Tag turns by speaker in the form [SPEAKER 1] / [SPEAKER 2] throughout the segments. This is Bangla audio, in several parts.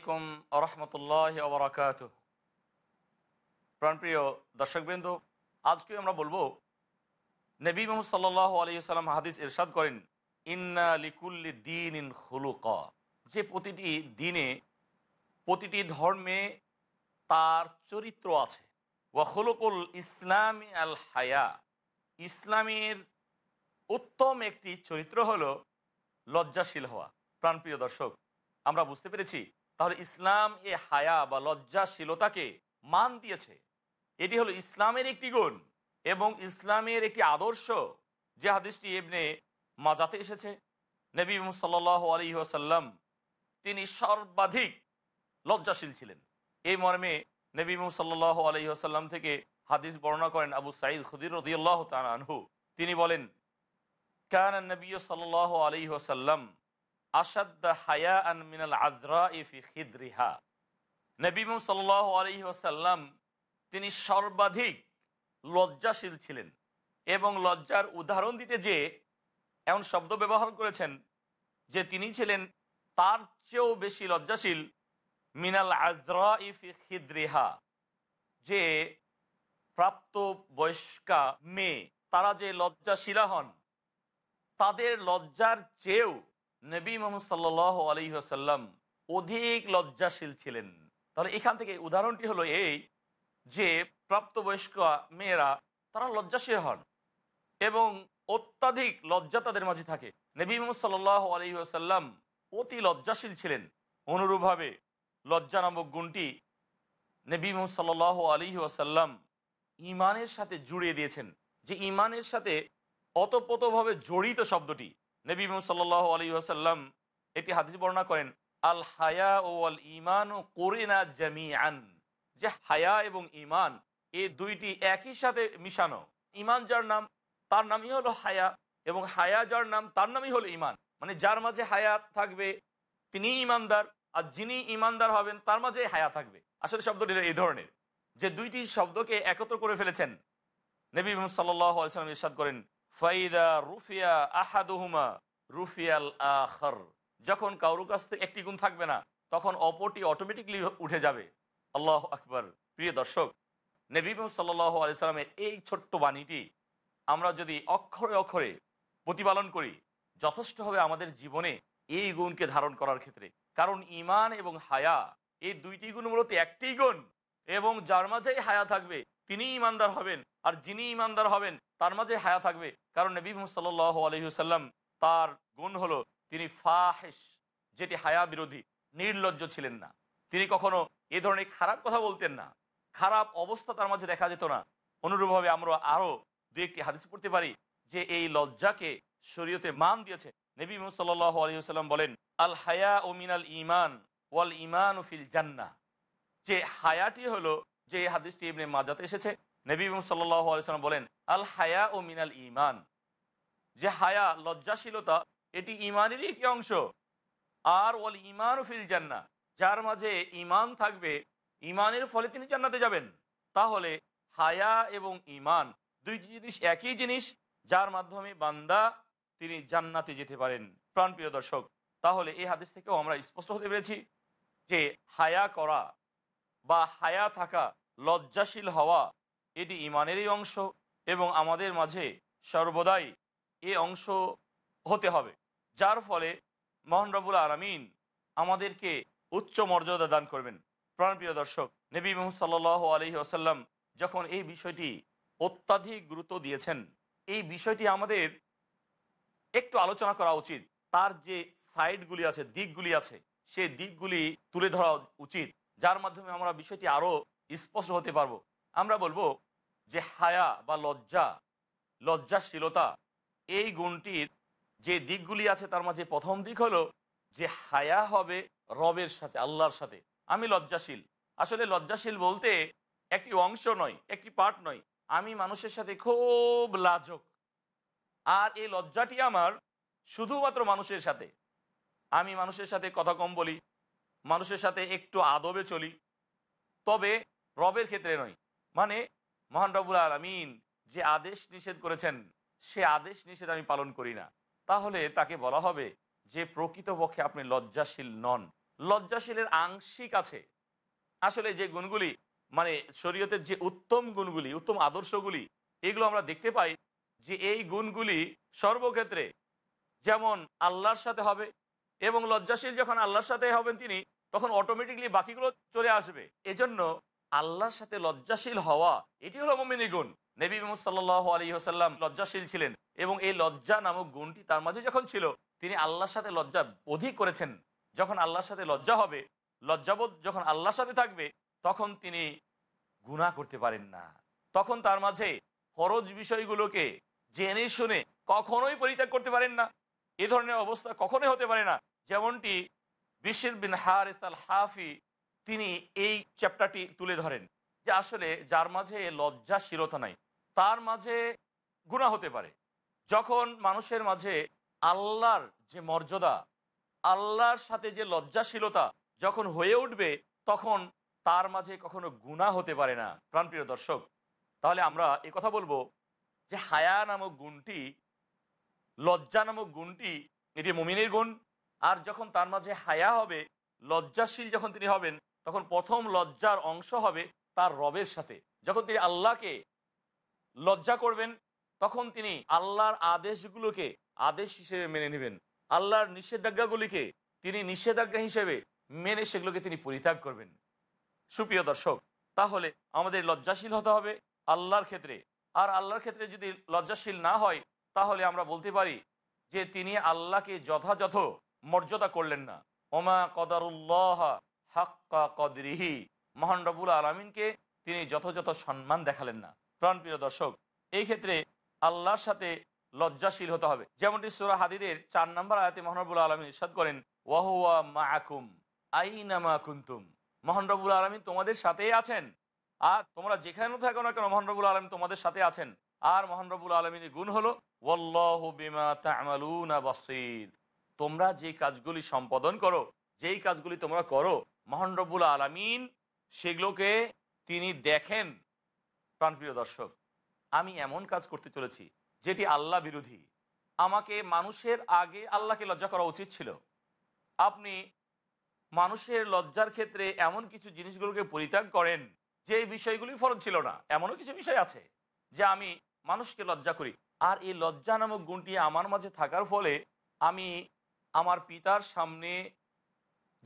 [SPEAKER 1] আলাইকুম আরহামতুল্লাহ ওবরাকাত প্রাণপ্রিয় দর্শকবৃন্দ, আজকে আমরা বলব, নবী মোহাম্মদ সাল্লাহ আলহিসাল্লাম হাদিস ইরশাদ করেন, ইন্না লিকুল্লি দিন ইন খুলুকা। যে প্রতিটি দিনে প্রতিটি ধর্মে তার চরিত্র আছে। ওয়াখলুকুল ইসলামী আল হায়া। ইসলামের উত্তম একটি চরিত্র হলো লজ্জাশীল হওয়া। প্রাণপ্রিয় দর্শক, আমরা বুঝতে পেরেছি তাহলে ইসলাম এ হায়া বা লজ্জাশীলতাকে মান দিয়েছে। এটি হলো ইসলামের একটি গুণ এবং ইসলামের একটি আদর্শ যে হাদিসটি এমনি মাজাতে এসেছে। নবী সাল আলী আসাল্লাম তিনি সর্বাধিক লজ্জাশীল ছিলেন। এই মর্মে নবী সাল্লাহ আলী আসাল্লাম থেকে হাদিস বর্ণনা করেন আবু সাঈদ খুদির রদিয়াল্লাহ আনহু। তিনি বলেন, কান নবী সাল্লাহ আলী আসাল্লাম আসাদ্দা হায়া মিনাল আজরা সাল্লাহ তিনি সর্বাধিক লজ্জাশীল ছিলেন এবং লজ্জার উদাহরণ দিতে যে এমন শব্দ ব্যবহার করেছেন যে তিনি ছিলেন তার চেয়েও বেশি লজ্জাশীল মিনাল আজরা ইফি খিদ্রিহা, যে প্রাপ্ত বয়স্কা মেয়ে, তারা যে লজ্জাশীলা হন, তাদের লজ্জার চেয়েও নবী মোহাম্মদ সাল্লাহ আলহিহাসাল্লাম অধিক লজ্জাশীল ছিলেন। তাহলে এখান থেকে উদাহরণটি হলো এই যে প্রাপ্তবয়স্ক মেয়েরা, তারা লজ্জাশীল হন এবং অত্যাধিক লজ্জা তাদের মাঝে থাকে। নবী মোহাম্মদ সাল্লাহ আলহিহাসাল্লাম অতি লজ্জাশীল ছিলেন। অনুরূপভাবে লজ্জা নামক গুণটি নবী মোহাম্মদ সাল্লাহ আলী ওয়াসাল্লাম ইমানের সাথে জুড়িয়ে দিয়েছেন। যে ইমানের সাথে অতপ্রতভাবে জড়িত শব্দটি নবী সাল্লাহ আলী আসাল্লাম এটি হাদিস বর্ণনা করেন, আল হায়া ও আল ইমান ও কোরিনা জামি আন যে হায়া এবং ইমান এই দুইটি একই সাথে মিশানো। ইমান যার নাম, তার নামই হলো হায়া এবং হায়া যার নাম, তার নামই হলো ইমান মানে যার মাঝে হায়া থাকবে তিনি ইমানদার আর যিনি ইমানদার হবেন, তার মাঝে হায়া থাকবে। আসলে শব্দটি এই ধরনের। যে দুইটি শব্দকে একত্র করে ফেলেছেন, নবী সাল্লাহ আলসালাম ইরশাদ করেন রুফিয়া আহাদুহুমা যখন কারোর কাছ থেকে একটি গুণ থাকবে না, তখন অপরটি অটোমেটিকলি উঠে যাবে। আল্লাহ আকবর। প্রিয় দর্শক, নবী সাল্লাহ আলিয়াল্লামের এই ছোট্ট বাণীটি আমরা যদি অক্ষরে অক্ষরে প্রতিপালন করি, যথেষ্ট হবে আমাদের জীবনে এই গুণকে ধারণ করার ক্ষেত্রে। কারণ ইমান এবং হায়া, এই দুইটি গুণ মূলত একটি গুণ এবং যার মাঝেই হায়া থাকবে তিনি ইমানদার হবেন আর যিনি ইমানদার হবেন, তার মাঝে হায়া থাকবে। কারণ নবী সাল আলহিহাল্লাম তার গুণ হলো তিনি ফাহেস যেটি হায়া বিরোধী, নির্লজ্জ ছিলেন না। তিনি কখনো এ ধরনের খারাপ কথা বলতেন না। খারাপ অবস্থা তার মাঝে দেখা যেত না। অনুরূপভাবে আমরা আরও দু একটি হাদিস পড়তে পারি যে এই লজ্জাকে শরীয়তে মান দিয়েছে। নবী সাল্লাহ আলহিহাল্লাম বলেন, আল হায়া ও মিনাল ইমান ওয়াল ইমান উফিল জান্না যে হায়াটি হলো যে হাদিসটি এমনি মাজাতে এসেছে, নবী সাল্লাম বলেন, আল হায়া ও মিনাল ইমান যে হায়া, লজ্জাশীলতা, এটি ইমানেরই একটি অংশ। আর ওয়াল ইমান ফিল জান্না, যার মাঝে ইমান থাকবে ইমানের ফলে তিনি জান্নাতে যাবেন। তাহলে হায়া এবং ইমান দুই জিনিস একই জিনিস, যার মাধ্যমে বান্দা তিনি জান্নাতে যেতে পারেন। প্রাণপ্রিয় দর্শক, তাহলে এই হাদিস থেকেও আমরা স্পষ্ট হতে পেরেছি যে হায়া করা বা হায়া থাকা লজ্জাশীল হওয়া এটি ইমানেরই অংশ এবং আমাদের মাঝে সর্বদাই এ অংশ হতে হবে, যার ফলে মোহন আলমিন আমাদেরকে উচ্চ মর্যাদা দান করবেন। প্রাণপ্রিয় দর্শক, নবী মোহাম্মদ সাল্লাহ আলহি আসাল্লাম যখন এই বিষয়টি অত্যাধিক গুরুত্ব দিয়েছেন, এই বিষয়টি আমাদের একটু আলোচনা করা উচিত। তার যে সাইডগুলি আছে, দিকগুলি আছে সেই দিকগুলি তুলে ধরা উচিত, যার মাধ্যমে আমরা বিষয়টি আরও স্পষ্ট হতে পারব। আমরা বলব যে হায়া বা লজ্জা, লজ্জাশীলতা, এই গুণটির যে দিকগুলি আছে তার মাঝে প্রথম দিক হলো যে হায়া হবে রবের সাথে, আল্লাহর সাথে। আমি লজ্জাশীল। আসলে লজ্জাশীল বলতে একটি অংশ নয়, একটি পার্ট নয়। আমি মানুষের সাথে খুব লাজক। আর এই লজ্জাটি আমার শুধুমাত্র মানুষের সাথে। আমি মানুষের সাথে কথা কম বলি, মানুষের সাথে একটু আদবে চলি। তবে রবের ক্ষেত্রে নয়। মানে মহান রবুল আলমিন যে আদেশ নিষেধ করেছেন, সে আদেশ নিষেধ আমি পালন করি না। তাহলে তাকে বলা হবে যে, প্রকৃতপক্ষে আপনি লজ্জাশীল নন। লজ্জাশীলের আংশিক আছে। আসলে যে গুণগুলি মানে শরীয়তের যে উত্তম গুণগুলি, উত্তম আদর্শগুলি, এগুলো আমরা দেখতে পাই যে, এই গুণগুলি সর্বক্ষেত্রে যেমন আল্লাহর সাথে হবে এবং লজ্জাশীল যখন আল্লাহর সাথে হবেন তিনি, তখন অটোমেটিকলি বাকিগুলো চলে আসবে। এজন্য আল্লাহর সাথে লজ্জাশীল হওয়া, এটি হলো মমিনী গুণ। নবী সাল্লাহ আলী হাসাল্লাম লজ্জাশীল ছিলেন এবং এই লজ্জা নামক গুণটি তার মাঝে যখন ছিল, তিনি আল্লাহর সাথে লজ্জা অধিক করেছেন। যখন আল্লাহর সাথে লজ্জা হবে, লজ্জাবোধ যখন আল্লাহর সাথে থাকবে, তখন তিনি গুণা করতে পারেন না। তখন তার মাঝে ফরজ বিষয়গুলোকে জেনে শুনে কখনোই পরিত্যাগ করতে পারেন না। এ ধরনের অবস্থা কখনোই হতে পারে না। যেমনটি বিশির বিন হারিস আল হাফি তিনি এই চ্যাপ্টারটি তুলে ধরেন যে আসলে যার মাঝে লজ্জাশীলতা নাই, তার মাঝে গুণা হতে পারে। যখন মানুষের মাঝে আল্লাহর যে মর্যাদা, আল্লাহর সাথে যে লজ্জাশীলতা যখন হয়ে উঠবে, তখন তার মাঝে কখনো গুণা হতে পারে না। প্রাণপ্রিয় দর্শক, তাহলে আমরা এ কথা বলব যে হায়া নামক গুণটি, লজ্জা নামক গুণটি এটি মুমিনের গুণ। আর যখন তার মাঝে হায়া হবে, লজ্জাশীল যখন তিনি হবেন তখন প্রথম লজ্জার অংশ হবে তার রবের সাথে। যখন তিনি আল্লাহকে লজ্জা করবেন, তখন তিনি আল্লাহর আদেশগুলোকে আদেশ হিসেবে মেনে নেবেন। আল্লাহর নিষেধাজ্ঞাগুলিকে তিনি নিষেধাজ্ঞা হিসেবে মেনে সেগুলোকে তিনি পরিত্যাগ করবেন। সুপ্রিয় দর্শক, তাহলে আমাদের লজ্জাশীল হতে হবে আল্লাহর ক্ষেত্রে। আর আল্লাহর ক্ষেত্রে যদি লজ্জাশীল না হয়, তাহলে আমরা বলতে পারি যে তিনি আল্লাহকে যথাযথ মর্যাদা করলেন না। ওমা কদারুল্লাহ হাক্কা কদরিহি। মহান রবুল আলমিনকে তিনি যথাযথ সম্মান দেখালেন না। প্রাণপ্রিয় দর্শক, এই ক্ষেত্রে আল্লাহর সাথে লজ্জাশীল হতে হবে। যেমনটি সুরা হাদিদের চার নম্বর আয়াতে মহানবুল আলমিন ইসাদ করেন, ওয়াহুয়া মা আকুম আইনামা কুন্তুম। মহান রবুল আলমিন তোমাদের সাথেই আছেন। আর তোমরা যেখানে থাকো না কেন, মহান রবুল আলমিন তোমাদের সাথে আছেন। আর মহান রবুল আলমিনের গুণ হলো, ওয়াল্লাহু বিমা তা'মালুনা বাসীর। তোমরা যে কাজগুলি সম্পাদন করো, যেই কাজগুলি তোমরা করো মহান রব্বুল আলমিন, সেগুলোকে তিনি দেখেন। প্রাণপ্রিয় দর্শক, আমি এমন কাজ করতে চলেছি, যেটি আল্লাহ বিরোধী। আমাকে মানুষের আগে আল্লাহকে লজ্জা করা উচিত ছিল। আপনি মানুষের লজ্জার ক্ষেত্রে এমন কিছু জিনিসগুলোকে পরিত্যাগ করেন, যে বিষয়গুলি ফরজ ছিল না। এমনও কিছু বিষয় আছে, যে আমি মানুষকে লজ্জা করি। আর এই লজ্জা নামক গুণটি আমার মাঝে থাকার ফলে আমি আমার পিতার সামনে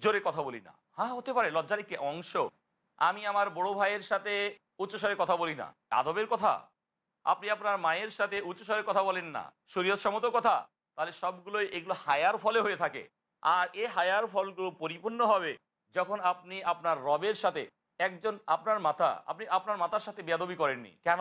[SPEAKER 1] জোরে কথা বলি না। হ্যাঁ হতে পারে, লজ্জার একটি অংশ। আমি আমার বড় ভাইয়ের সাথে উচ্চস্বরে কথা বলি না। আদবের কথা? আপনি আপনার মায়ের সাথে উচ্চস্বরে কথা বলেন না। শরীয়ত সম্মত কথা? তাহলে সবগুলোই এগুলো হায়ার ফলে হয়ে থাকে। আর এই হায়ার ফলগুলো পরিপূর্ণ হবে যখন আপনি আপনার রবের সাথে, একজন আপনার মাথা আপনি আপনার মাতার সাথে বেদবি করেননি। কেন?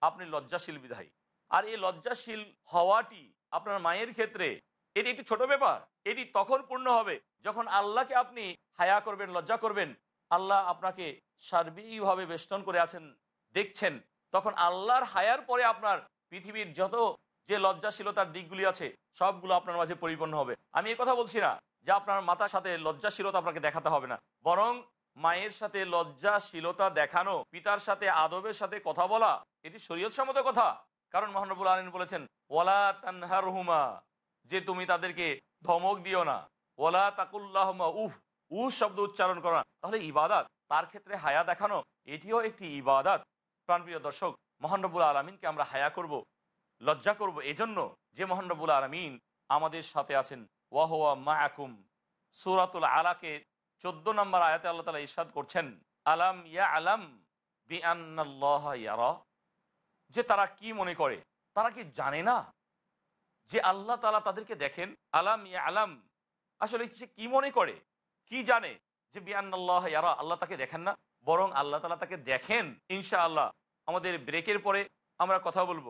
[SPEAKER 1] আপনি লজ্জাশীল বিধায়ী। আর এই লজ্জাশীল হওয়াটি আপনার মায়ের ক্ষেত্রে এটি একটি ছোট ব্যাপার। এটি তখন পূর্ণ হবে যখন আল্লাহকে আপনি হায়া করবেন, লজ্জা করবেন। আল্লাহ আপনাকে সার্বিকভাবে বেষ্টন করে আছেন, দেখছেন। তখন আল্লাহর হায়ার পরে আপনার পৃথিবীর যত যে লজ্জাশীলতার দিকগুলি আছে, সবগুলো আপনার মাঝে পরিপূর্ণ হবে। আমি এই কথা বলছি না যে আপনার মাতার সাথে লজ্জাশীলতা আপনাকে দেখাতে হবে না। বরং মায়ের সাথে লজ্জাশীলতা দেখানো, পিতার সাথে আদবের সাথে কথা বলা, এটি শরীয়ত সম্মত কথা। কারণ মহানবুল আলম বলেছেন, ওয়ালা তানহার হুমা যে তুমি তাদেরকে ধমক দিও না। ওলা তাকুল্লাহ উফ উহ শব্দ উচ্চারণ করো তাহলে ইবাদাত, তার ক্ষেত্রে হায়া দেখানো, এটিও একটি ইবাদাত। প্রাণপ্রিয় দর্শক মহানবুল আলমিনকে আমরা হায়া করব, লজ্জা করব এজন্য যে মহানবুল আলমিন আমাদের সাথে আছেন। ওয়াহুয়া মায়াকুম সুরাতুল আলাকে চোদ্দ নম্বর আয়াতে আল্লাহ তালা ইরশাদ করছেন, আলাম ইয়া আলাম বি ইয়ারা। যে তারা কি মনে করে? তারা কি জানে না? যে আল্লাহ তালা তাদেরকে দেখেন, আলাম ইয়া আলাম। আসলে সে কি মনে করে? কি জানে? যে বিয়ান্নাল্লাহ ইয়ারা, আল্লাহ তাকে দেখেন না, বরং আল্লাহ তালা তাকে দেখেন ইনশা আল্লাহ আমাদের ব্রেকের পরে আমরা কথা বলব।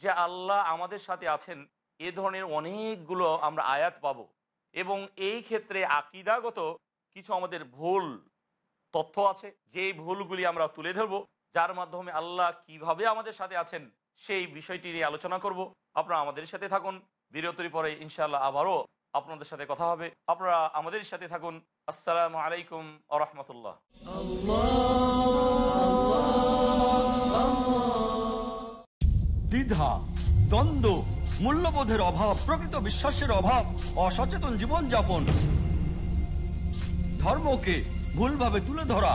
[SPEAKER 1] যে আল্লাহ আমাদের সাথে আছেন, এ ধরনের অনেকগুলো আমরা আয়াত পাবো। এবং এই ক্ষেত্রে আকিদাগত কিছু আমাদের ভুল তথ্য আছে, যেই ভুলগুলি আমরা তুলে ধরবো, যার মাধ্যমে আল্লাহ কীভাবে আমাদের সাথে আছেন সেই বিষয়টি নিয়ে আলোচনা করব। আপনারা আমাদের সাথে থাকুন। বিরতির পরে ইনশাআল্লাহ আবারও আপনাদের সাথে কথা হবে। আপনারা আমাদের সাথে থাকুন। আসসালামু আলাইকুম আ
[SPEAKER 2] দ্বিধা, দ্বন্দ্ব, মূল্যবোধের অভাব, প্রকৃত বিশ্বাসের অভাব, অসচেতন জীবনযাপন, ধর্মকে ভুলভাবে তুলে ধরা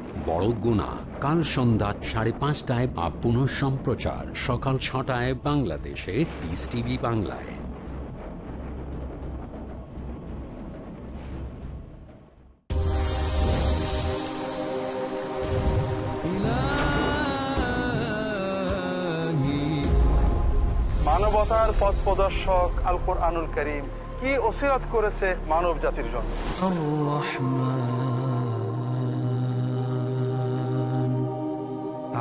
[SPEAKER 3] বড় গুণা। কাল সন্ধ্যা সাড়ে পাঁচটায় বা পুনঃ সম্প্রচার। সকাল ছটায় বাংলাদেশে পিস টিভি বাংলায়।
[SPEAKER 4] মানবতার পথ প্রদর্শক আল কোরআনুল করিম কি ওসিরাত করেছে মানব জাতির জন্য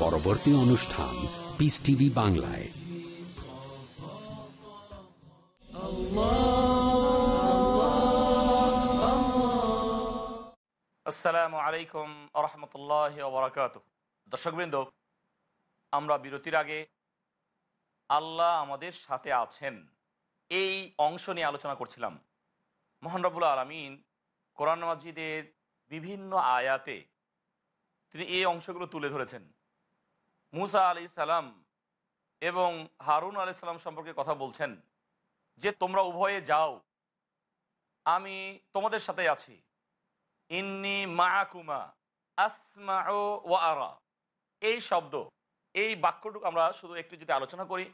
[SPEAKER 3] পরবর্তী অনুষ্ঠান পিস টিভি বাংলায়।
[SPEAKER 1] আসসালামু আলাইকুম আরহামতুল্লাহ ওবরাকাত দর্শকবৃন্দ, আমরা বিরতির আগে আল্লাহ আমাদের সাথে আছেন। এই অংশ নিয়ে আলোচনা করছিলাম। মোহান রবুল আলমিন কোরআন মাজিদের বিভিন্ন আয়াতে তিনি এই অংশগুলো তুলে ধরেছেন। মুসা আলি সালাম এবং হারুন আলি সালাম সম্পর্কে কথা বলছেন যে তোমরা উভয়ে যাও, আমি তোমাদের সাথে আছি। ইন্নি মাকুমা আসমা ওয়া আরা। এই শব্দ, এই বাক্যটুকু আমরা শুধু একটু যদি আলোচনা করি,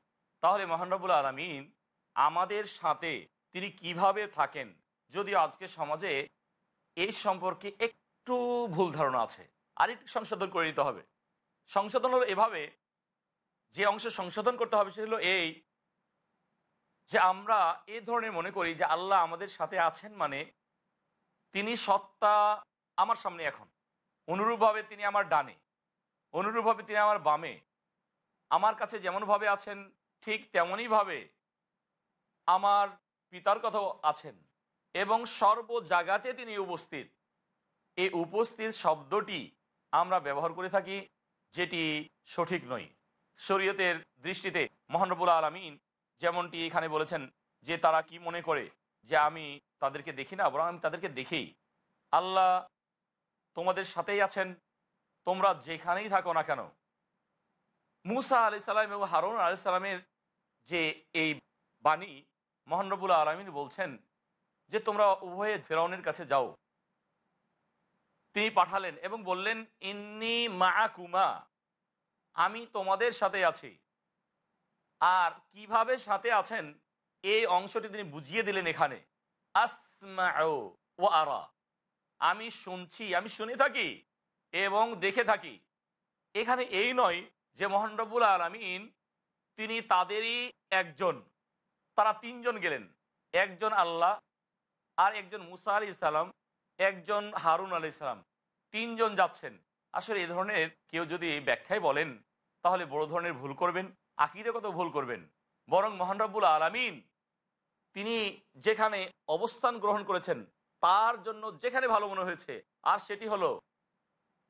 [SPEAKER 1] তাহলে মহানরবুল আলমিন আমাদের সাথে তিনি কীভাবে থাকেন যদিও আজকে সমাজে এই সম্পর্কে একটু ভুল ধারণা আছে আর একটু সংশোধন করে নিতে হবে। সংশোধন হলো এভাবে যে অংশ সংশোধন করতে হবে সেটা হলো এই যে আমরা এ ধরনের মনে করি যে আল্লাহ আমাদের সাথে আছেন মানে তিনি সত্তা আমার সামনে এখন। অনুরূপভাবে তিনি আমার ডানে। অনুরূপভাবে তিনি আমার বামে। আমার কাছে যেমনভাবে আছেন, ঠিক তেমনইভাবে আমার পিতার কথাও আছেন এবং সর্ব জায়গাতে তিনি উপস্থিত। এই উপস্থিত শব্দটি আমরা ব্যবহার করে থাকি যেটি সঠিক নয়। শরীয়তের দৃষ্টিতে মহানবুল আলমিন যেমনটি এখানে বলেছেন যে তারা কি মনে করে যে আমি তাদেরকে দেখি না, বরং আমি তাদেরকে দেখি আল্লাহ তোমাদের সাথেই আছেন, তোমরা যেখানেই থাকো না কেন। মুসা আলি সাল্লাম এবং হারুন আলি সাল্লামের যে এই বাণী মহানরবুল আলমিন বলছেন যে তোমরা উভয়ে ফেরাউনের কাছে যাও। তিনি পাঠালেন এবং বললেন, ইন্নি মাকুমা আমি তোমাদের সাথে আছি। আর কীভাবে সাথে আছেন, এই অংশটি তিনি বুঝিয়ে দিলেন এখানে। ও আরা, আমি শুনছি, আমি শুনে থাকি এবং দেখে থাকি। এখানে এই নয় যে মোহানরবুল আলমিন তিনি তাদেরই একজন, তারা তিনজন গেলেন। একজন আল্লাহ আর একজন মুসা আলি সালাম। একজন হারুন আলি ইসলাম তিনজন যাচ্ছেন। আসলে এ ধরনের কেউ যদি এই ব্যাখ্যায় বলেন, তাহলে বড় ধরনের ভুল করবেন আকিরে কত ভুল করবেন। বরং মহানরবুল আলমিন, তিনি যেখানে অবস্থান গ্রহণ করেছেন, তার জন্য যেখানে ভালো মনে হয়েছে, আর সেটি হলো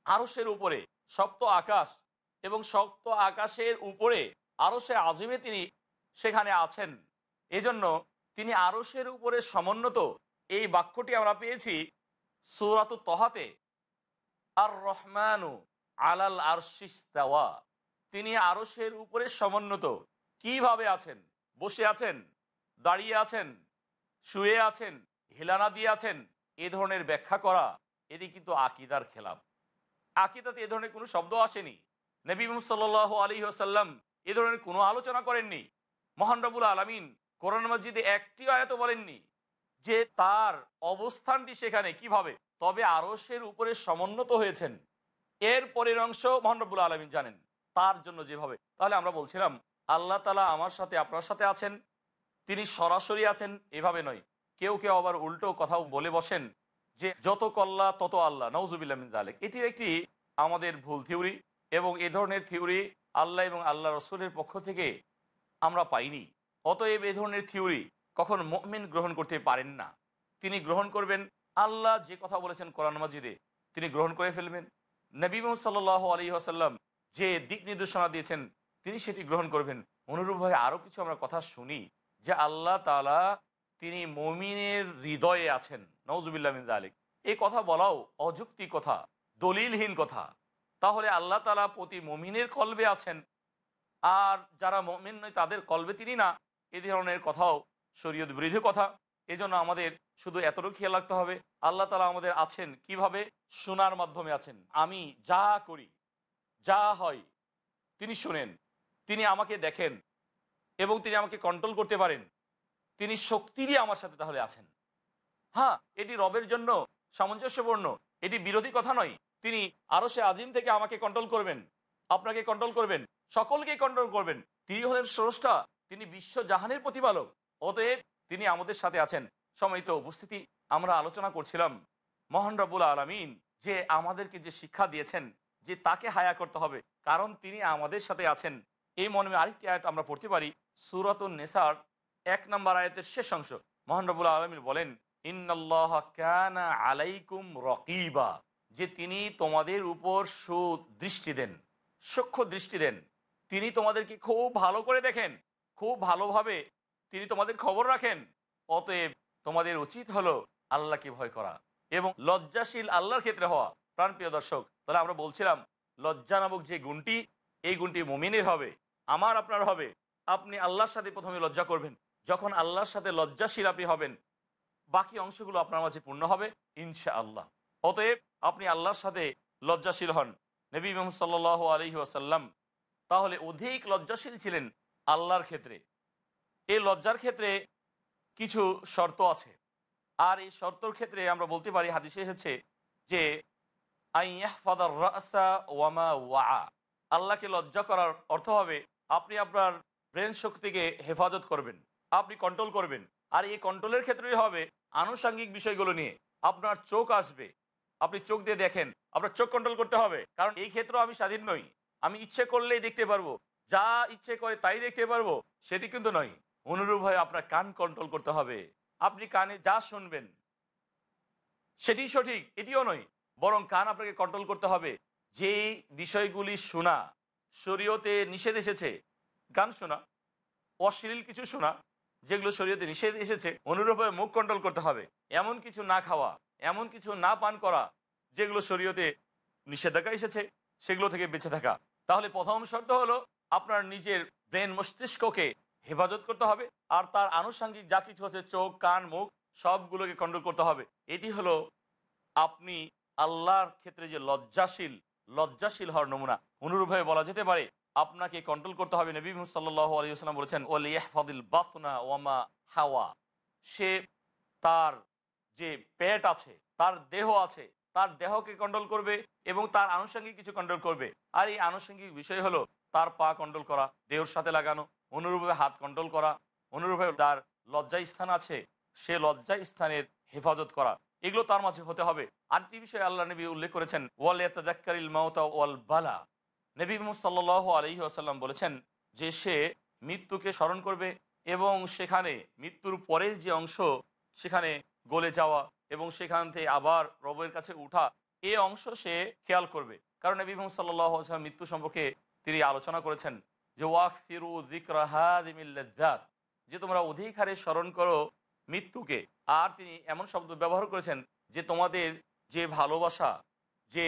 [SPEAKER 1] আরসের উপরে, সপ্ত আকাশ, এবং সপ্ত আকাশের উপরে আরসে আজিমে তিনি সেখানে আছেন। এজন্য তিনি আরসের উপরে সমন্বত এই বাক্যটি আমরা পেয়েছি সৌরাত তহাতে আর রহমানু আলাল আরশিস্তাওয়া তিনি আরসের উপরে সমুন্নত। কীভাবে আছেন? বসে আছেন? দাঁড়িয়ে আছেন? শুয়ে আছেন? হিলানা দিয়ে আছেন? এ ধরনের ব্যাখ্যা করা, এটি কিন্তু আকিদার খেলাফ আকিদাতে এ ধরনের কোনো শব্দ আসেনি। নবী সাল আলী আসাল্লাম এ ধরনের কোনো আলোচনা করেননি। মহান রবুল আলমিন কোরআন মসজিদে একটি আয়ত বলেননি। যে তার অবস্থানটি সেখানে কীভাবে, তবে আরসের উপরে সমুন্নত হয়েছেন। এর পরের অংশ মহানবুল আলমিন জানেন, তার জন্য যেভাবে। তাহলে আমরা বলছিলাম, আল্লাহ তালা আমার সাথে আপনার সাথে আছেন, তিনি সরাসরি আছেন, এভাবে নয়। কেউ কেউ আবার উল্টো কথাও বলে বসেন যে, যত কল্লা, তত আল্লাহ। নওজুবিল্লামিন আলেক এটি একটি আমাদের ভুল থিওরি এবং এ ধরনের থিওরি আল্লাহ এবং আল্লাহ রসুলের পক্ষ থেকে আমরা পাইনি। অতএব এ ধরনের থিওরি কখন মমিন গ্রহণ করতে পারেন না। তিনি গ্রহণ করবেন আল্লাহ যে কথা বলেছেন কোরআন মাজিদে, তিনি গ্রহণ করে ফেলবেন। নবী মোহাম্মদ আলী আসাল্লাম যে দিক নির্দেশনা দিয়েছেন, তিনি সেটি গ্রহণ করবেন। অনুরূপভাবে আরও কিছু আমরা কথা শুনি, যে আল্লাহ তালা তিনি মমিনের হৃদয়ে আছেন। নওজুবিল্লা মিন্দা আলিক এই কথা বলাও অযুক্তি কথা, দলিলহীন কথা। তাহলে আল্লাহ তালা প্রতি মমিনের কলবে আছেন। আর যারা মমিন নয়, তাদের কলবে তিনি না। এ ধরনের কথাও শরীয়ত বিরোধী কথা। এজন্য আমাদের শুধু এতটুকু খেয়াল রাখতে হবে, আল্লাহ তালা আমাদের আছেন কীভাবে? শোনার মাধ্যমে আছেন। আমি যা করি, যা হয়, তিনি শুনেন, তিনি আমাকে দেখেন এবং তিনি আমাকে কন্ট্রোল করতে পারেন। তিনি শক্তি দিয়ে আমার সাথে তাহলে আছেন। হ্যাঁ এটি রবের জন্য সামঞ্জস্যপূর্ণ, এটি বিরোধী কথা নয়। তিনি আরও সে আজিম থেকে আমাকে কন্ট্রোল করবেন, আপনাকে কন্ট্রোল করবেন, সকলকে কন্ট্রোল করবেন। তিনি হলেন স্রষ্টা, তিনি বিশ্ব জাহানের প্রতিপালক। অতএব তিনি আমাদের সাথে আছেন। সময়ত উপস্থিতি, আমরা আলোচনা করছিলাম মহান রবুল আলমিন যে আমাদেরকে যে শিক্ষা দিয়েছেন, যে তাকে হায়া করতে হবে, কারণ তিনি আমাদের সাথে আছেন। এই মর্মে আরেকটি আয়াত আমরা পড়তে পারি সুরত নেসার, এক নম্বর আয়াতের শেষ অংশ। মহান রবুল আলমিন বলেন ইন্নআল্লাহ কানা আলাইকুম রকিবা। যে তিনি তোমাদের উপর সুদৃষ্টি দেন, সূক্ষ্ম দৃষ্টি দেন। তিনি তোমাদেরকে খুব ভালো করে দেখেন, খুব ভালোভাবে তিনি তোমাদের খবর রাখেন। অতএব তোমাদের উচিত হলো আল্লাহকে ভয় করা এবং লজ্জাশীল আল্লাহর ক্ষেত্রে হওয়া। প্রাণপ্রিয় দর্শক, তাহলে আমরা বলছিলাম, লজ্জা নামক যে গুণটি, এই গুণটি মুমিনের হবে, আমার আপনার হবে। আপনি আল্লাহর সাথে প্রথমে লজ্জা করবেন। যখন আল্লাহর সাথে লজ্জাশীল আপনি হবেন, বাকি অংশগুলো আপনার মাঝে পূর্ণ হবে ইনশা আল্লাহ অতএব আপনি আল্লাহর সাথে লজ্জাশীল হন। নবী মোহাম্মদ সাল্লাহ আলহি আসাল্লাম তাহলে অধিক লজ্জাশীল ছিলেন আল্লাহর ক্ষেত্রে। এই লজ্জার ক্ষেত্রে কিছু শর্ত আছে। আর এই শর্তর ক্ষেত্রে আমরা বলতে পারি, হাদিসে এসেছে যে ওয়ামা ওয়া আল্লাহকে লজ্জা করার অর্থ হবে, আপনি আপনার ব্রেন শক্তিকে হেফাজত করবেন, আপনি কন্ট্রোল করবেন। আর এই কন্ট্রোলের ক্ষেত্রেই হবে আনুষাঙ্গিক বিষয়গুলো নিয়ে। আপনার চোখ আসবে, আপনি চোখ দিয়ে দেখেন, আপনার চোখ কন্ট্রোল করতে হবে। কারণ এই ক্ষেত্রেও আমি স্বাধীন নই। আমি ইচ্ছে করলেই দেখতে পারব, যা ইচ্ছে করে তাই দেখতে পারব, সেটি কিন্তু নয়। অনুরূপভাবে আপনার কান কন্ট্রোল করতে হবে। আপনি কানে যা শুনবেন সেটি সঠিক, এটিও নয়, বরং কান আপনাকে কন্ট্রোল করতে হবে। যে বিষয়গুলি শোনা, শরীয়তে নিষেধ এসেছে, গান শোনা, অশ্লীল কিছু শোনা, যেগুলো শরীয়তে নিষেধ এসেছে অনুরূপভাবে মুখ কন্ট্রোল করতে হবে। এমন কিছু না খাওয়া, এমন কিছু না পান করা, যেগুলো শরীয়তে নিষেধাজ্ঞা এসেছে, সেগুলো থেকে বেঁচে থাকা। তাহলে প্রথম শর্ত হলো, আপনার নিজের ব্রেন মস্তিষ্ককে হেফাজত করতে হবে আর তার আনুষঙ্গিক যা কিছু আছে, চোখ, কান, মুখ, সবগুলোকে কন্ট্রোল করতে হবে। এটি হলো আপনি আল্লাহর ক্ষেত্রে যে লজ্জাশীল লজ্জাশীল হওয়ার নমুনা, অনুরূপভাবে বলা যেতে পারে, আপনাকে কন্ট্রোল করতে হবে। নবী সাল্লাহ আলিয়াল্লাম বলেছেন ওলিয়াহফাদিল বাতনা ওয়ামা হাওয়া। সে তার যে পেট আছে, তার দেহ আছে, তার দেহকে কন্ট্রোল করবে এবং তার আনুষঙ্গিক কিছু কন্ট্রোল করবে। আর এই আনুষঙ্গিক বিষয় হলো তার পা কন্ট্রোল করা, দেহর সাথে লাগানো অনুরূপে হাত কন্ট্রোল করা অনুরূপে তার লজ্জা স্থান আছে, সে লজ্জা স্থানের হেফাজত করা, এগুলো তার মাঝে হতে হবে। আরেকটি বিষয়ে আল্লাহ নবী উল্লেখ করেছেন, ওয়াল ইয়াতাযাক্কারিল মাউতা ওয়াল বালা। নবী মুহাম্মদ আলাইহি ওয়াসাল্লাম বলেছেন যে সে মৃত্যুকে স্মরণ করবে এবং সেখানে মৃত্যুর পরের যে অংশ, সেখানে গলে যাওয়া এবং সেখান থেকে আবার রবের কাছে উঠা, এ অংশ সে খেয়াল করবে। কারণ নবী মোহাম্মদ সাল্লাহ মৃত্যু সম্পর্কে তিনি আলোচনা করেছেন। যে ওয়াক ফিরু জিক্রাহাদিমিল্লাত যে তোমরা অধিক হারে স্মরণ করো মৃত্যুকে। আর তিনি এমন শব্দ ব্যবহার করেছেন যে তোমাদের যে ভালোবাসা, যে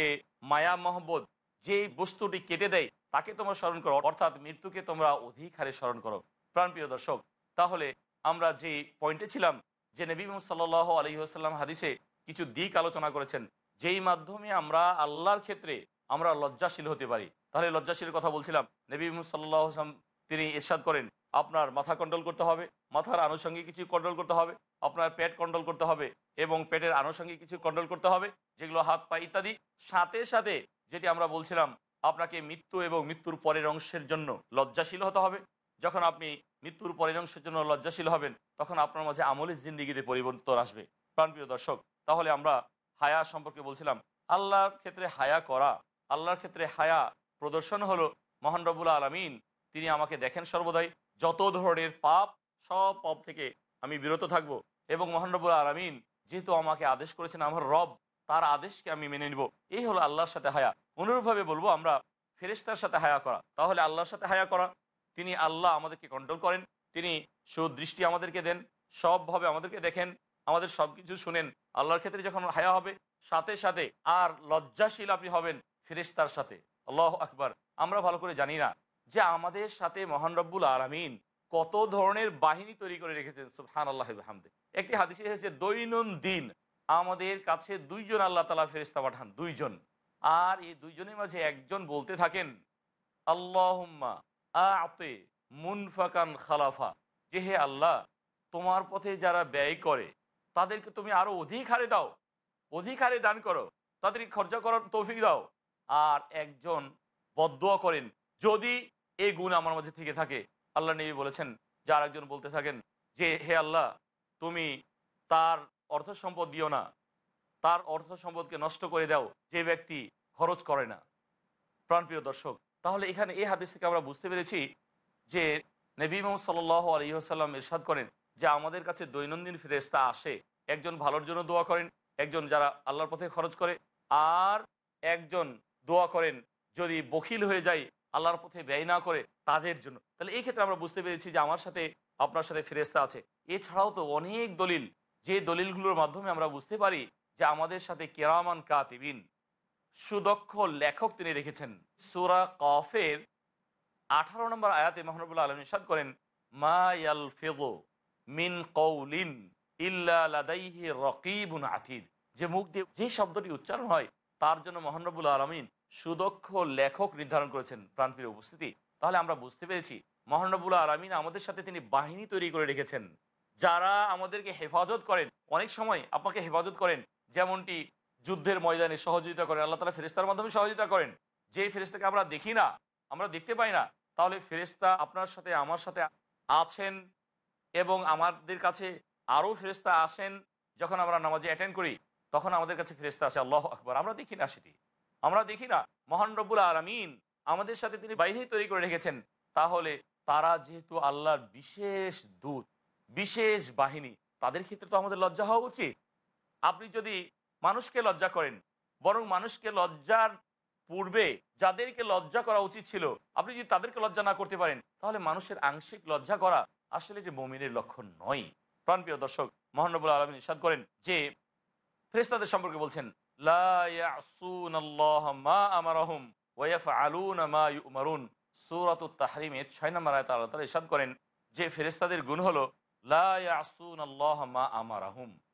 [SPEAKER 1] মায়া মহব্বত, যে বস্তুটি কেটে দেয়, তাকে তোমরা স্মরণ করো। অর্থাৎ মৃত্যুকে তোমরা অধিক হারে স্মরণ করো। প্রাণপ্রিয় দর্শক, তাহলে আমরা যে পয়েন্টে ছিলাম, যে নবী মোহাম্মদ সাল্লাহ আলহিহাস্লাম হাদিসে কিছু দিক আলোচনা করেছেন, যেই মাধ্যমে আমরা আল্লাহর ক্ষেত্রে আমরা লজ্জাশীল হতে পারি। তাহলে লজ্জাশীল কথা বলছিলাম। নবী সাল্লাহ আসলাম তিনি ইরশাদ করেন, আপনার মাথা কন্ট্রোল করতে হবে, মাথার আনুষঙ্গিক কিছু কন্ট্রোল করতে হবে, আপনার পেট কন্ট্রোল করতে হবে এবং পেটের আনুষঙ্গিক কিছু কন্ট্রোল করতে হবে, যেগুলো হাত, পা ইত্যাদি। সাথে সাথে যেটি আমরা বলছিলাম, আপনাকে মৃত্যু এবং মৃত্যুর পরের অংশের জন্য লজ্জাশীল হতে হবে। যখন আপনি মৃত্যুর পরের অংশের জন্য লজ্জাশীল হবেন, তখন আপনার মাঝে আমলের জিন্দিগিতে পরিবর্তন আসবে। প্রাণপ্রিয় দর্শক, তাহলে আমরা হায়া সম্পর্কে বলছিলাম, আল্লাহর ক্ষেত্রে হায়া করা, আল্লাহর ক্ষেত্রে হায়া প্রদর্শন হলো, মহান রবুল আলমিন, তিনি আমাকে দেখেন সর্বদাই, যত ধরনের পাপ, সব পাপ থেকে আমি বিরত থাকব এবং মহান রবুল আলমিন, যেহেতু আমাকে আদেশ করেছেন আমার রব, তার আদেশকে আমি মেনে নিব। এই হলো আল্লাহর সাথে হায়া। অনুরূপভাবে বলব আমরা ফেরেস্তার সাথে হায়া করা। তাহলে আল্লাহর সাথে হায়া করা। তিনি আল্লাহ আমাদেরকে কন্ট্রোল করেন, তিনি সুদৃষ্টি আমাদেরকে দেন, সবভাবে আমাদেরকে দেখেন, আমাদের সব কিছু শুনেন। আল্লাহর ক্ষেত্রে যখন হায়া হবে, সাথে সাথে আর লজ্জাশীল আপনি হবেন ফেরেস্তার সাথে। আল্লাহ আকবার। আমরা ভালো করে জানি না যে আমাদের সাথে মহান রব্বুল আলমিন কত ধরনের বাহিনী তৈরি করে রেখেছেন সুহান আল্লাহ হামদে একটি হাদিসে এসেছে, দৈনন্দিন আমাদের কাছে দুইজন আল্লাহ তালা ফেরিস্তা পাঠান, দুইজন। আর এই দুইজনের মাঝে একজন বলতে থাকেন, আল্লাহম্মা আতে মুনফাকান খালাফা। যে হে আল্লাহ, তোমার পথে যারা ব্যয় করে, তাদেরকে তুমি আরও অধিক হারে দাও, অধিক হারে দান করো, তাদেরকে খরচা করার তৌফিক দাও। আর একজন বদোয়া করেন। যদি এই গুণ আমার মাঝে থেকে থাকে, আল্লাহ নবী বলেছেন যার একজন বলতে থাকেন যে, হে আল্লাহ, তুমি তার অর্থ সম্পদ দিও না। তার অর্থ সম্পদকে নষ্ট করে দাও। যে ব্যক্তি খরচ করে না। প্রাণপ্রিয় দর্শক, তাহলে এখানে এই হাদিস থেকে আমরা বুঝতে পেরেছি যে, নবী মোহাম্মদ সাল্লাহ আলহিহাসাল্লাম ইরশাদ করেন যে, আমাদের কাছে দৈনন্দিন ফেরেস্তা আসে। একজন ভালোর জন্য দোয়া করেন, একজন যারা আল্লাহর পথে খরচ করে, আর একজন দোয়া করেন, যদি বখিল হয়ে যায়, আল্লাহর পথে ব্যয় না করে, তাদের জন্য। তাহলে এই ক্ষেত্রে আমরা বুঝতে পেরেছি যে আমার সাথে, আপনার সাথে ফেরেস্তা আছে। এছাড়াও তো অনেক দলিল। যে দলিলগুলোর মাধ্যমে আমরা বুঝতে পারি যে আমাদের সাথে কেরামান কাতিবিন, সুদক্ষ লেখক তিনি রেখেছেন। সুরা কফের আঠারো নম্বর আয়াতে মহানবুল্লাহ আলম ইসাদ করেন, মা ইয়াল ফেগো মিন কৌলিন ইল্লা রকিবুন আতিদ। যে মুখ দিয়ে যে শব্দটি উচ্চারণ হয়, তার জন্য মহানবুল আলমিন সুদক্ষ লেখক নির্ধারণ করেছেন প্রাণপ্রিয় উপস্থিতি। তাহলে আমরা বুঝতে পেরেছি, মহানবুল আলমিন আমাদের সাথে তিনি বাহিনী তৈরি করে রেখেছেন, যারা আমাদেরকে হেফাজত করেন। অনেক সময় আপনাকে হেফাজত করেন, যেমনটি যুদ্ধের ময়দানে সহযোগিতা করেন, আল্লাহ তালা ফেরেস্তার মাধ্যমে সহযোগিতা করেন। যে ফেরেস্তাকে আমরা দেখি না, আমরা দেখতে পাই না, তাহলে ফেরেস্তা আপনার সাথে, আমার সাথে আছেন এবং আমাদের কাছে আরও ফেরেস্তা আসেন। যখন আমরা নামাজে অ্যাটেন্ড করি, তখন আমাদের কাছে ফেরেস্তা আসে, আল্লাহ আকবর। আমরা দেখি না সেটি। আমরা দেখি না, মহান রব্বুল আলমিন আমাদের সাথে তিনি বাহিনী তৈরি করে রেখেছেন। তাহলে তারা যেহেতু আল্লাহর বিশেষ দূত, বিশেষ বাহিনী, তাদের ক্ষেত্রে তো আমাদের লজ্জা হওয়া উচিত। আপনি যদি মানুষকে লজ্জা করেন, বরং মানুষকে লজ্জার পূর্বে যাদেরকে লজ্জা করা উচিত ছিল, আপনি যদি তাদেরকে লজ্জা না করতে পারেন, তাহলে মানুষের আংশিক লজ্জা করা আসলে যে মমিনের লক্ষণ নয়। প্রাণপ্রিয় দর্শক মহানবুল আলমিন ইসাদ করেন যে ফেরেস্তাদের সম্পর্কে বলছেন লা ইয়াসুনাল্লাহ মা আমারাহুম ওয়া ইয়াফআলুনা মা ইউমারুন। সূরাতুত তাহরিমে 6 নম্বর আয়াতে আল্লাহ তাআলা ইরশাদ করেন, যে ফেরেশতাদের গুণ হলো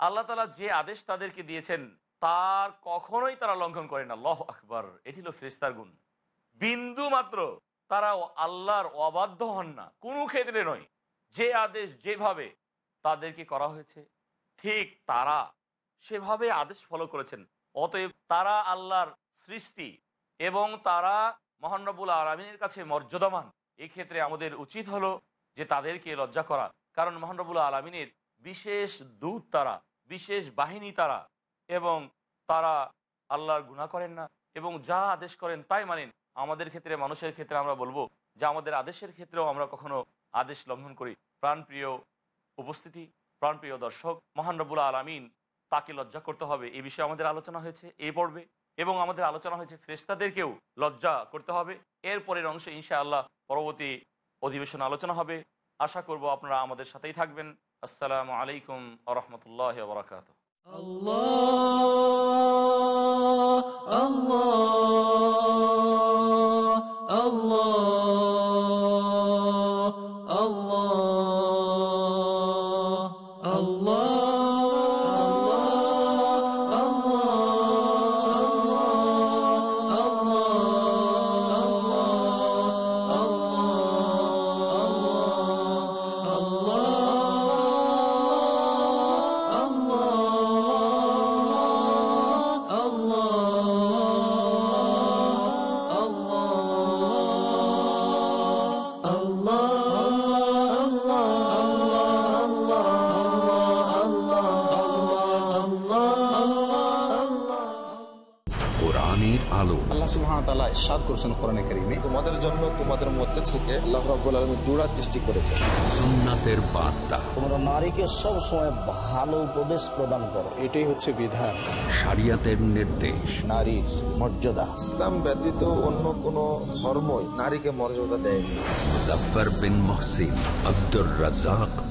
[SPEAKER 1] আল্লাহ তাআলা যে আদেশ তাদেরকে দিয়েছেন, তার কখনোই তারা লঙ্ঘন করেন আল্লাহ আকবর। এটি হলো ফেরেশতার গুণ। বিন্দু মাত্র তারা আল্লাহর অবাধ্য হন না। কোনো ক্ষেত্রে নয়। যে আদেশ যেভাবে তাদেরকে করা হয়েছে, ঠিক তারা সেভাবে আদেশ ফলো করেছেন। অতএব তারা আল্লাহর সৃষ্টি এবং তারা মহানবুল আলমিনের কাছে মর্যাদামান এক্ষেত্রে আমাদের উচিত হলো যে তাদেরকে লজ্জা করা। কারণ মহানবুল আলমিনের বিশেষ দূত তারা, বিশেষ বাহিনী তারা এবং তারা আল্লাহর গুণা করেন না এবং যা আদেশ করেন তাই মানেন। আমাদের ক্ষেত্রে, মানুষের ক্ষেত্রে আমরা বলব যে আমাদের আদেশের ক্ষেত্রেও আমরা কখনো আদেশ লঙ্ঘন করি। প্রাণপ্রিয় উপস্থিতি, প্রাণপ্রিয় দর্শক, মহান রব্বুল আলমিন তাকে লজ্জা করতে হবে। এই বিষয়ে আমাদের আলোচনা হয়েছে এই পর্বে এবং আমাদের আলোচনা হয়েছে ফ্রেস্তাদেরকেও লজ্জা করতে হবে। এরপরের অংশে ইনশা আল্লাহ পরবর্তী অধিবেশন আলোচনা হবে। আশা করব আপনারা আমাদের সাথেই থাকবেন। আসসালামু আলাইকুম আ রহমতুল্লাহ বরাকাত
[SPEAKER 3] কোরআনের
[SPEAKER 5] তাআলা ইরশাদ করেছেন কোরআনে কারীমে। তোমাদের জন্য তোমাদের মধ্যে থেকে আল্লাহ রাব্বুল আলামিন জোড়া সৃষ্টি করেছেন।
[SPEAKER 3] সুন্নাতের বার্তা।
[SPEAKER 6] তোমরা নারীকে সব সময় ভালো উপদেশ প্রদান করো।
[SPEAKER 5] এটাই হচ্ছে বিধান।
[SPEAKER 3] শরিয়াতের নির্দেশ।
[SPEAKER 6] নারীর মর্যাদা।
[SPEAKER 5] ইসলাম ব্যতীত অন্য কোন ধর্মই নারীকে মর্যাদা দেয়নি।
[SPEAKER 3] Muzaffar bin Mohsin Abdur Razzak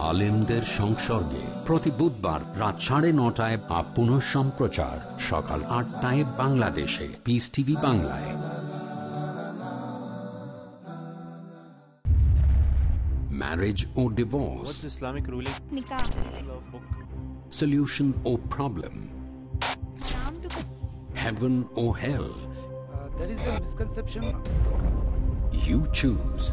[SPEAKER 3] আলেমদের সংসর্গে প্রতি বুধবার রাত সাড়ে নটায় বা পুনঃ সম্প্রচার সকাল আটটায় বাংলাদেশে পিস টিভি বাংলায় marriage or divorce,
[SPEAKER 7] Islamic ruling?
[SPEAKER 3] solution or problem, heaven or hell.
[SPEAKER 7] there is a misconception.
[SPEAKER 3] You choose.